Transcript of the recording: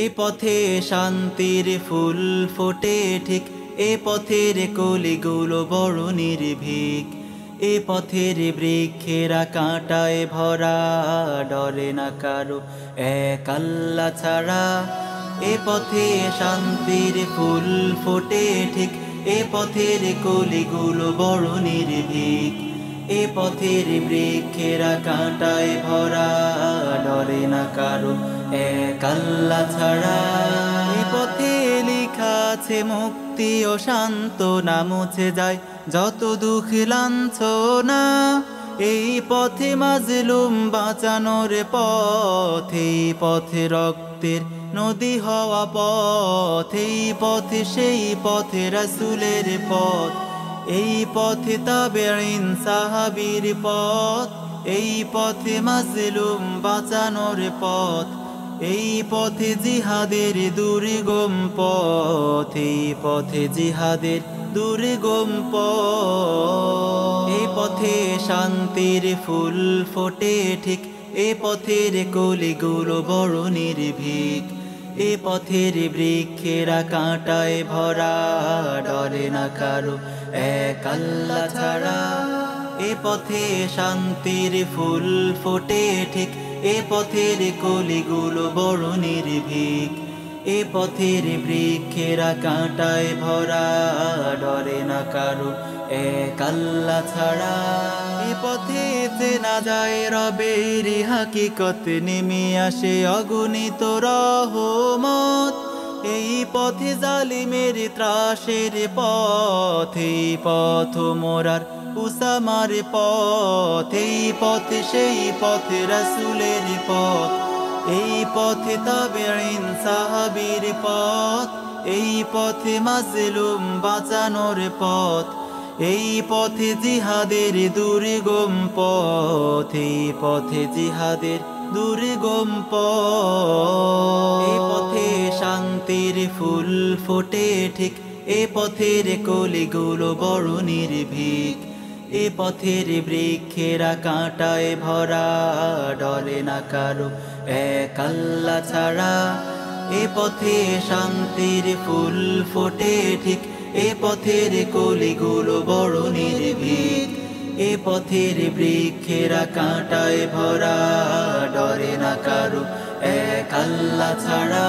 এ পথে শান্তির ফুল ফোটে ঠিক, এ পথের কলিগুলো বড় নির্ভীক। এ পথের বৃক্ষেরা কাঁটায় ভরা, ডরে না কারও এক আল্লাহ ছাড়া। এ পথে শান্তির ফুল ফোটে ঠিক, এ পথের কলিগুলো বড় নির্ভীক। এ পথের বৃক্ষেরা কাঁটায় ভরা, ডরে না কারও এক আল্লাহ ছাড়া পথে লেখা আছে, মুক্তি ও শান্ত না মুছে যায় যত দুঃখ লাঞ্ছনা। এই পথে মাজলুম বাঁচানোর পথ পথে রক্তের নদী হওয়া পথ, এই পথে সেই পথে রাসুলের পথ। এই পথে তাবেইন সাহাবীর পথ, এই পথে মাজলুম বাঁচানোর পথ। এই পথে জিহাদের দুর্গম পথ, এই পথে জিহাদের দুর্গম এই পথে শান্তির ফুল ফোটে ঠিক, এ পথের কলিগুলো বড় নির্ভীক। এ পথের বৃক্ষেরা কাঁটায় ভরা ডরে না কারও এক আল্লাহ ছাড়া। এ পথে শান্তির ফুল ফোটে ঠিক, এ পথের কলিগুলো বড় নির্ভীক, এ পথের বৃক্ষেরা কাঁটায় ভরা, ডরে না কারও এক আল্লাহ ছাড়া। এ পথে না যায় রবের হাকিকত, নেমে আসে অগণিত রহমত। এই পথে জালিমের ত্রাসের পথ, এই পথ মোরার উসামার পথ, এই পথে সেই পথে রাসুলের পথ, এই পথে তাবেইন সাহাবীর পথ, এই পথে মাজলুম বাঁচানোর পথ, এই পথে জিহাদের দুর্গম পথ, এই পথে জিহাদের দুর্গম পথ শান্তির ফুল ফোটে ঠিক, এ পথের কলিগুলো বড় নির্ভীক। এ পথের বৃক্ষেরা কাঁটায় ভরা, ডলে না কারও এক ছাড়া। এ পথে শান্তির ফুল ফোটে ঠিক, এ পথের কলিগুলো বড় নির্ভীক। এ পথের বৃক্ষেরা কাঁটায় ভরা ডরে না কারও এক আল্লাহ ছাড়া